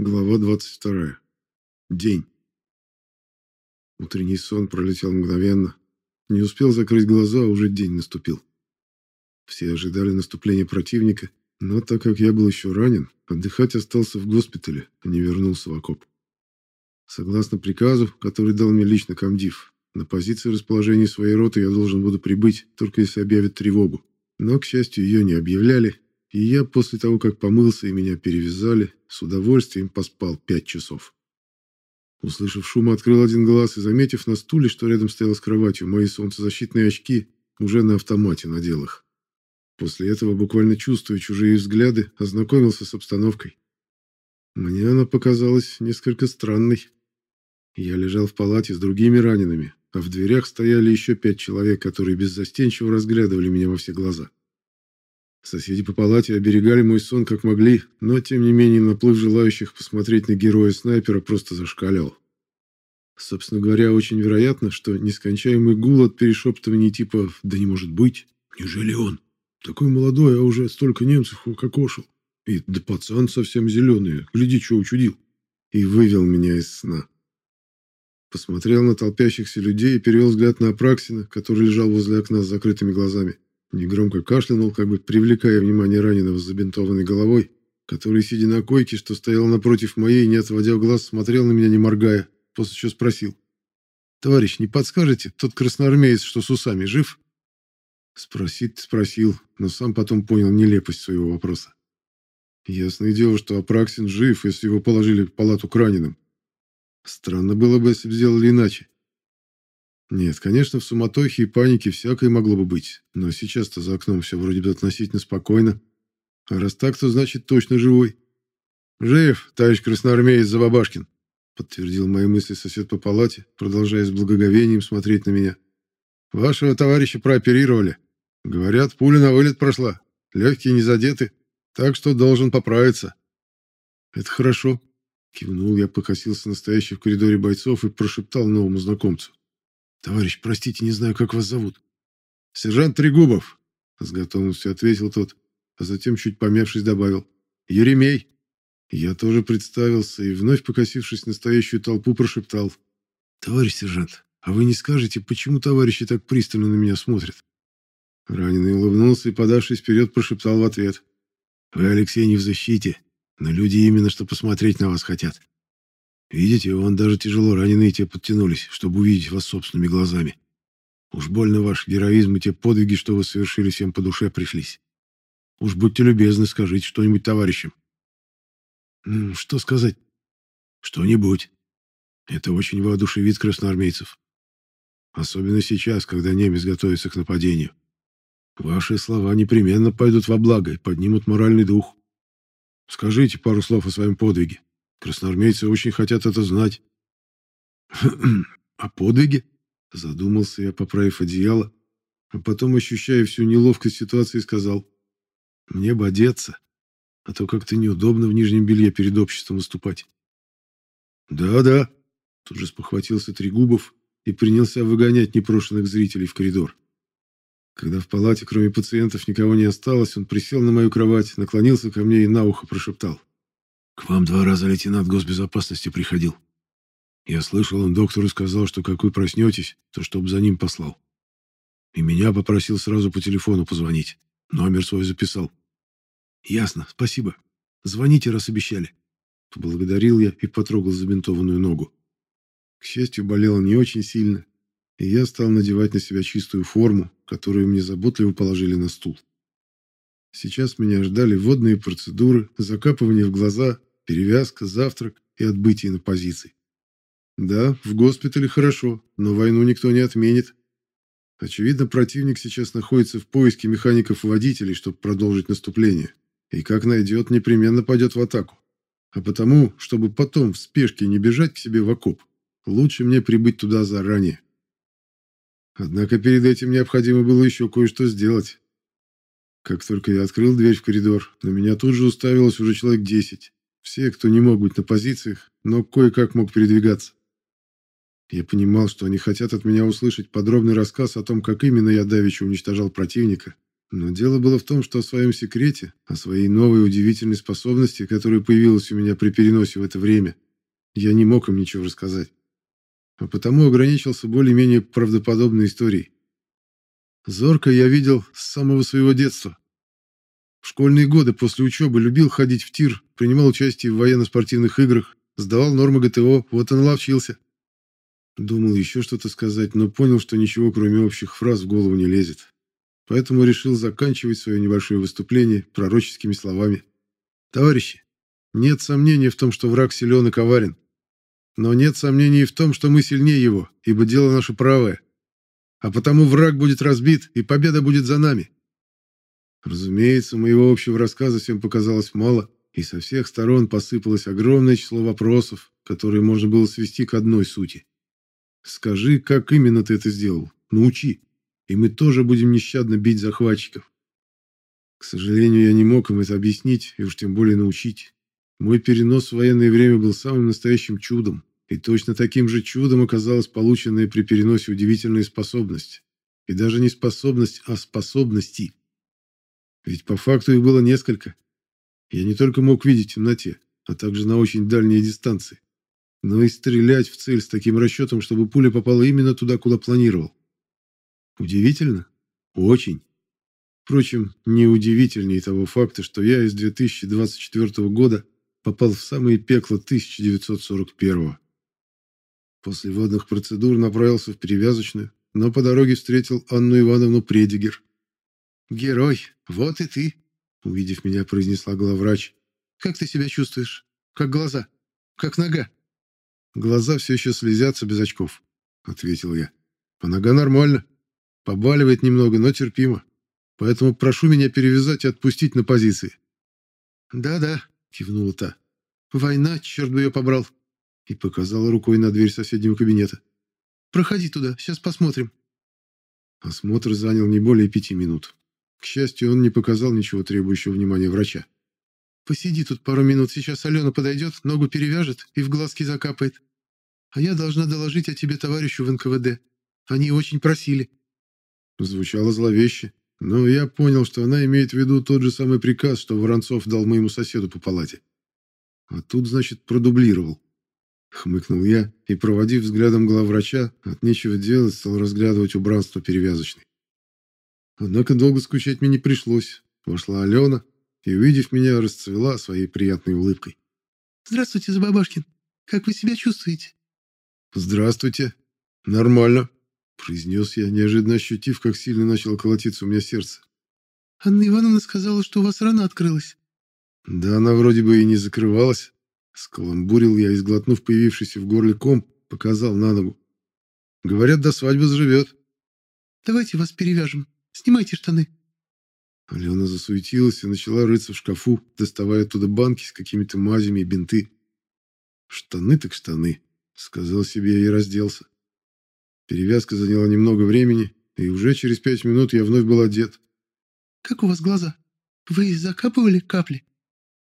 Глава 22. День. Утренний сон пролетел мгновенно. Не успел закрыть глаза, уже день наступил. Все ожидали наступления противника, но так как я был еще ранен, отдыхать остался в госпитале, а не вернулся в окоп. Согласно приказу, который дал мне лично комдив, на позиции расположения своей роты я должен буду прибыть, только если объявят тревогу. Но, к счастью, ее не объявляли, и я после того, как помылся и меня перевязали, с удовольствием поспал пять часов. Услышав шум, открыл один глаз и, заметив на стуле, что рядом стоял с кроватью, мои солнцезащитные очки, уже на автомате надел их. После этого, буквально чувствуя чужие взгляды, ознакомился с обстановкой. Мне она показалась несколько странной. Я лежал в палате с другими ранеными, а в дверях стояли еще пять человек, которые беззастенчиво разглядывали меня во все глаза. Соседи по палате оберегали мой сон как могли, но, тем не менее, наплыв желающих посмотреть на героя-снайпера просто зашкаливал. Собственно говоря, очень вероятно, что нескончаемый гул от перешептываний типа «да не может быть», «неужели он?» Такой молодой, а уже столько немцев укокошил. И да пацан совсем зеленый, гляди, что учудил. И вывел меня из сна. Посмотрел на толпящихся людей и перевел взгляд на Апраксина, который лежал возле окна с закрытыми глазами. Негромко кашлянул, как бы привлекая внимание раненого с забинтованной головой, который, сидя на койке, что стоял напротив моей, не отводя глаз, смотрел на меня, не моргая, после чего спросил. «Товарищ, не подскажете, тот красноармеец, что с усами, жив?» Спросить спросил, но сам потом понял нелепость своего вопроса. Ясное дело, что Апраксин жив, если его положили в палату к раненым. Странно было бы, если бы сделали иначе. Нет, конечно, в суматохе и панике всякое могло бы быть, но сейчас-то за окном все вроде бы относительно спокойно. А раз так, то значит точно живой. «Жив, товарищ красноармеец Забабашкин», — подтвердил мои мысли сосед по палате, продолжая с благоговением смотреть на меня. «Вашего товарища прооперировали. Говорят, пуля на вылет прошла, легкие не задеты, так что должен поправиться». «Это хорошо», — кивнул я, покосился настоящий в коридоре бойцов и прошептал новому знакомцу. «Товарищ, простите, не знаю, как вас зовут». «Сержант Трегубов», — с готовностью ответил тот, а затем, чуть помявшись, добавил. «Еремей». Я тоже представился и, вновь покосившись на настоящую толпу, прошептал. «Товарищ сержант, а вы не скажете, почему товарищи так пристально на меня смотрят?» Раненый улыбнулся и, подавшись вперед, прошептал в ответ. «Вы, Алексей, не в защите, но люди именно что посмотреть на вас хотят. Видите, вон даже тяжело раненые те подтянулись, чтобы увидеть вас собственными глазами. Уж больно ваш героизм и те подвиги, что вы совершили, всем по душе пришлись. Уж будьте любезны, скажите что-нибудь товарищам. Что сказать? Что-нибудь. Это очень воодушевит красноармейцев. Особенно сейчас, когда немец готовится к нападению. Ваши слова непременно пойдут во благо и поднимут моральный дух. Скажите пару слов о своем подвиге. Красноармейцы очень хотят это знать. О подвиге? Задумался я, поправив одеяло, а потом, ощущая всю неловкость ситуации, сказал. Мне бы одеться, а то как-то неудобно в нижнем белье перед обществом выступать. Да-да, тут же спохватился Трегубов и принялся выгонять непрошенных зрителей в коридор. Когда в палате, кроме пациентов, никого не осталось, он присел на мою кровать, наклонился ко мне и на ухо прошептал. К вам два раза лейтенант госбезопасности приходил. Я слышал, он доктору сказал, что как вы проснетесь, то чтоб за ним послал. И меня попросил сразу по телефону позвонить. Номер свой записал. Ясно, спасибо. Звоните, раз обещали. Поблагодарил я и потрогал забинтованную ногу. К счастью, болела не очень сильно, и я стал надевать на себя чистую форму, которую мне заботливо положили на стул. Сейчас меня ждали водные процедуры, закапывание в глаза, перевязка, завтрак и отбытие на позиции. Да, в госпитале хорошо, но войну никто не отменит. Очевидно, противник сейчас находится в поиске механиков-водителей, чтобы продолжить наступление. И как найдет, непременно пойдет в атаку. А потому, чтобы потом в спешке не бежать к себе в окоп, лучше мне прибыть туда заранее. Однако перед этим необходимо было еще кое-что сделать. Как только я открыл дверь в коридор, на меня тут же уставилось уже человек десять. Все, кто не мог быть на позициях, но кое-как мог передвигаться. Я понимал, что они хотят от меня услышать подробный рассказ о том, как именно я давеча уничтожал противника, Но дело было в том, что о своем секрете, о своей новой удивительной способности, которая появилась у меня при переносе в это время, я не мог им ничего рассказать. А потому ограничился более-менее правдоподобной историей. Зорко я видел с самого своего детства. В школьные годы после учебы любил ходить в тир, принимал участие в военно-спортивных играх, сдавал нормы ГТО, вот и наловчился. Думал еще что-то сказать, но понял, что ничего, кроме общих фраз, в голову не лезет. Поэтому решил заканчивать свое небольшое выступление пророческими словами. «Товарищи, нет сомнений в том, что враг силен и коварен. Но нет сомнений и в том, что мы сильнее его, ибо дело наше правое. А потому враг будет разбит, и победа будет за нами». Разумеется, моего общего рассказа всем показалось мало, и со всех сторон посыпалось огромное число вопросов, которые можно было свести к одной сути. Скажи, как именно ты это сделал? Научи. И мы тоже будем нещадно бить захватчиков. К сожалению, я не мог им это объяснить, и уж тем более научить. Мой перенос в военное время был самым настоящим чудом, и точно таким же чудом оказалась полученная при переносе удивительная способность. И даже не способность, а способности. Ведь по факту их было несколько. Я не только мог видеть в темноте, а также на очень дальние дистанции но и стрелять в цель с таким расчетом, чтобы пуля попала именно туда, куда планировал. Удивительно? Очень. Впрочем, не удивительнее того факта, что я из 2024 года попал в самое пекло 1941 После водных процедур направился в перевязочную, но по дороге встретил Анну Ивановну Предигер. «Герой, вот и ты!» Увидев меня, произнесла главврач. «Как ты себя чувствуешь? Как глаза? Как нога?» Глаза все еще слезятся без очков, ответил я. А нога нормально. Побаливает немного, но терпимо. Поэтому прошу меня перевязать и отпустить на позиции. Да-да, кивнула та. Война, черт бы ее побрал. И показала рукой на дверь соседнего кабинета. Проходи туда, сейчас посмотрим. Осмотр занял не более пяти минут. К счастью, он не показал ничего требующего внимания врача. Посиди тут пару минут, сейчас Алена подойдет, ногу перевяжет и в глазки закапает. А я должна доложить о тебе товарищу в НКВД. Они очень просили». Звучало зловеще, но я понял, что она имеет в виду тот же самый приказ, что Воронцов дал моему соседу по палате. А тут, значит, продублировал. Хмыкнул я и, проводив взглядом главврача, от нечего делать, стал разглядывать убранство перевязочной. Однако долго скучать мне не пришлось. Вошла Алена и, увидев меня, расцвела своей приятной улыбкой. «Здравствуйте, Забабашкин. Как вы себя чувствуете?» «Здравствуйте. Нормально», — произнес я, неожиданно ощутив, как сильно начало колотиться у меня сердце. «Анна Ивановна сказала, что у вас рана открылась». «Да она вроде бы и не закрывалась». Скаламбурил я и, сглотнув появившийся в горле ком, показал на ногу. «Говорят, до свадьбы заживет». «Давайте вас перевяжем. Снимайте штаны». Алена засуетилась и начала рыться в шкафу, доставая оттуда банки с какими-то мазями и бинты. Штаны так штаны. Сказал себе и разделся. Перевязка заняла немного времени, и уже через пять минут я вновь был одет. «Как у вас глаза? Вы закапывали капли?»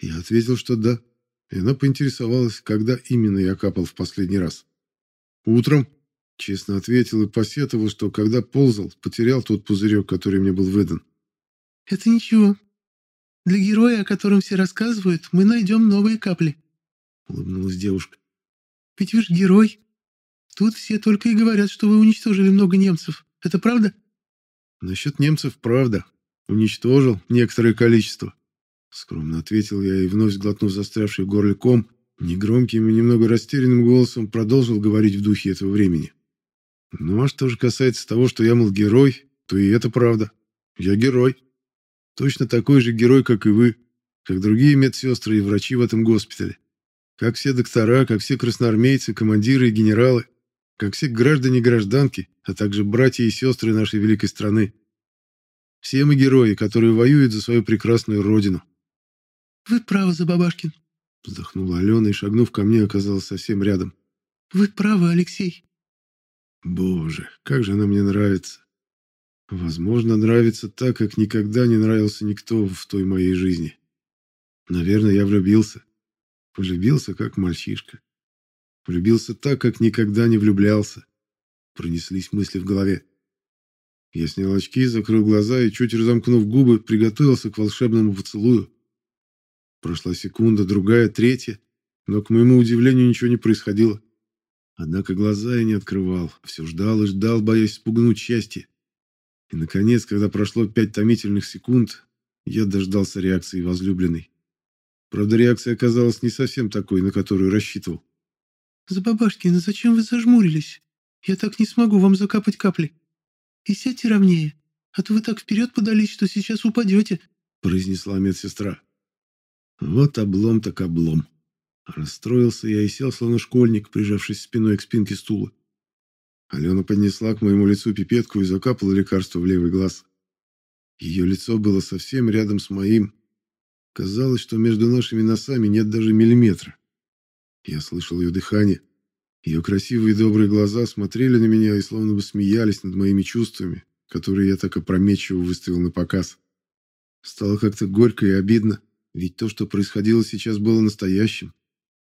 Я ответил, что да. И она поинтересовалась, когда именно я капал в последний раз. «Утром», — честно ответил и посетовал, что когда ползал, потерял тот пузырек, который мне был выдан. «Это ничего. Для героя, о котором все рассказывают, мы найдем новые капли», — улыбнулась девушка. Ведь вы же герой. Тут все только и говорят, что вы уничтожили много немцев. Это правда? Насчет немцев правда. Уничтожил некоторое количество. Скромно ответил я и, вновь сглотнув застрявший в горле ком, негромким и немного растерянным голосом продолжил говорить в духе этого времени. Ну а что же касается того, что я, мол, герой, то и это правда. Я герой. Точно такой же герой, как и вы, как другие медсестры и врачи в этом госпитале. Как все доктора, как все красноармейцы, командиры и генералы, как все граждане и гражданки, а также братья и сестры нашей великой страны. Все мы герои, которые воюют за свою прекрасную родину. «Вы правы, Забабашкин», — вздохнула Алена и, шагнув ко мне, оказалась совсем рядом. «Вы правы, Алексей». Боже, как же она мне нравится. Возможно, нравится так, как никогда не нравился никто в той моей жизни. Наверное, я влюбился. Влюбился, как мальчишка. Влюбился так, как никогда не влюблялся. Пронеслись мысли в голове. Я снял очки, закрыл глаза и, чуть разомкнув губы, приготовился к волшебному поцелую. Прошла секунда, другая, третья, но, к моему удивлению, ничего не происходило. Однако глаза я не открывал, все ждал и ждал, боясь спугнуть счастье. И, наконец, когда прошло пять томительных секунд, я дождался реакции возлюбленной. Правда, реакция оказалась не совсем такой, на которую рассчитывал. «Забабашкина, зачем вы зажмурились? Я так не смогу вам закапать капли. И сядьте ровнее, а то вы так вперед подались, что сейчас упадете», произнесла медсестра. Вот облом так облом. Расстроился я и сел, словно школьник, прижавшись спиной к спинке стула. Алена поднесла к моему лицу пипетку и закапала лекарство в левый глаз. Ее лицо было совсем рядом с моим. Казалось, что между нашими носами нет даже миллиметра. Я слышал ее дыхание. Ее красивые добрые глаза смотрели на меня и словно бы смеялись над моими чувствами, которые я так опрометчиво выставил на показ. Стало как-то горько и обидно, ведь то, что происходило сейчас, было настоящим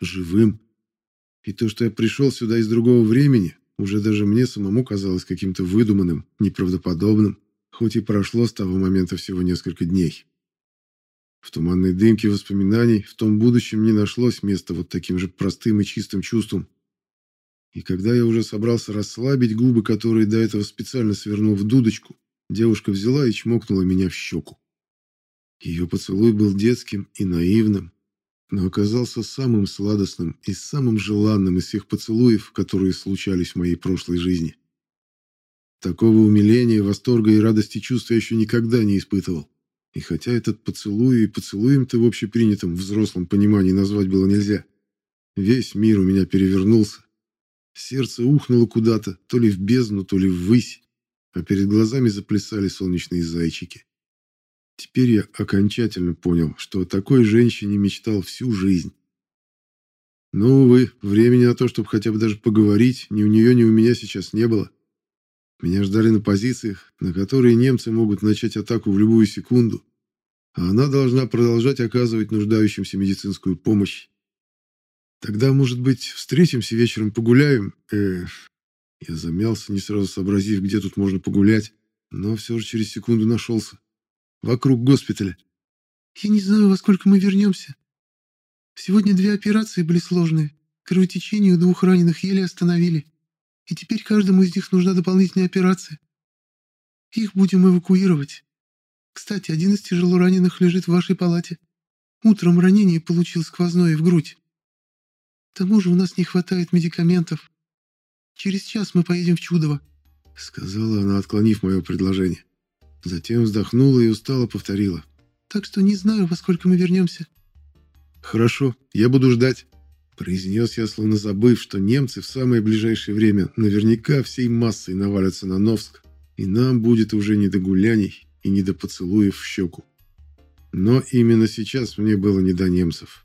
живым. И то, что я пришел сюда из другого времени, уже даже мне самому казалось каким-то выдуманным, неправдоподобным, хоть и прошло с того момента всего несколько дней. В туманной дымке воспоминаний в том будущем не нашлось места вот таким же простым и чистым чувством. И когда я уже собрался расслабить губы, которые до этого специально свернул в дудочку, девушка взяла и чмокнула меня в щеку. Ее поцелуй был детским и наивным, но оказался самым сладостным и самым желанным из всех поцелуев, которые случались в моей прошлой жизни. Такого умиления, восторга и радости чувства я еще никогда не испытывал. И хотя этот поцелуй и поцелуем-то в общепринятом взрослом понимании назвать было нельзя, весь мир у меня перевернулся. Сердце ухнуло куда-то, то ли в бездну, то ли ввысь, а перед глазами заплясали солнечные зайчики. Теперь я окончательно понял, что о такой женщине мечтал всю жизнь. Но, увы, времени на то, чтобы хотя бы даже поговорить, ни у нее, ни у меня сейчас не было. Меня ждали на позициях, на которые немцы могут начать атаку в любую секунду, а она должна продолжать оказывать нуждающимся медицинскую помощь. Тогда, может быть, встретимся вечером, погуляем? Э, я замялся, не сразу сообразив, где тут можно погулять, но все же через секунду нашелся вокруг госпиталя. Я не знаю, во сколько мы вернемся. Сегодня две операции были сложные. Кровотечение у двух раненых еле остановили. И теперь каждому из них нужна дополнительная операция. Их будем эвакуировать. Кстати, один из тяжело раненых лежит в вашей палате. Утром ранение получил сквозное в грудь. К тому же у нас не хватает медикаментов. Через час мы поедем в Чудово», — сказала она, отклонив мое предложение. Затем вздохнула и устало повторила. «Так что не знаю, во сколько мы вернемся». «Хорошо, я буду ждать», — произнес я, словно забыв, что немцы в самое ближайшее время наверняка всей массой навалятся на Новск, и нам будет уже не до гуляний и не до поцелуев в щеку. Но именно сейчас мне было не до немцев.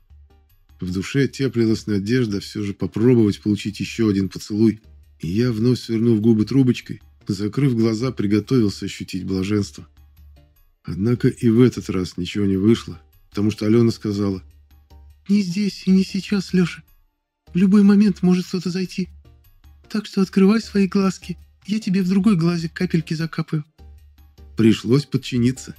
В душе теплилась надежда все же попробовать получить еще один поцелуй, и я, вновь свернув губы трубочкой, Закрыв глаза, приготовился ощутить блаженство. Однако и в этот раз ничего не вышло, потому что Алена сказала. «Не здесь и не сейчас, Леша. В любой момент может кто-то зайти. Так что открывай свои глазки, я тебе в другой глазик капельки закапаю». Пришлось подчиниться.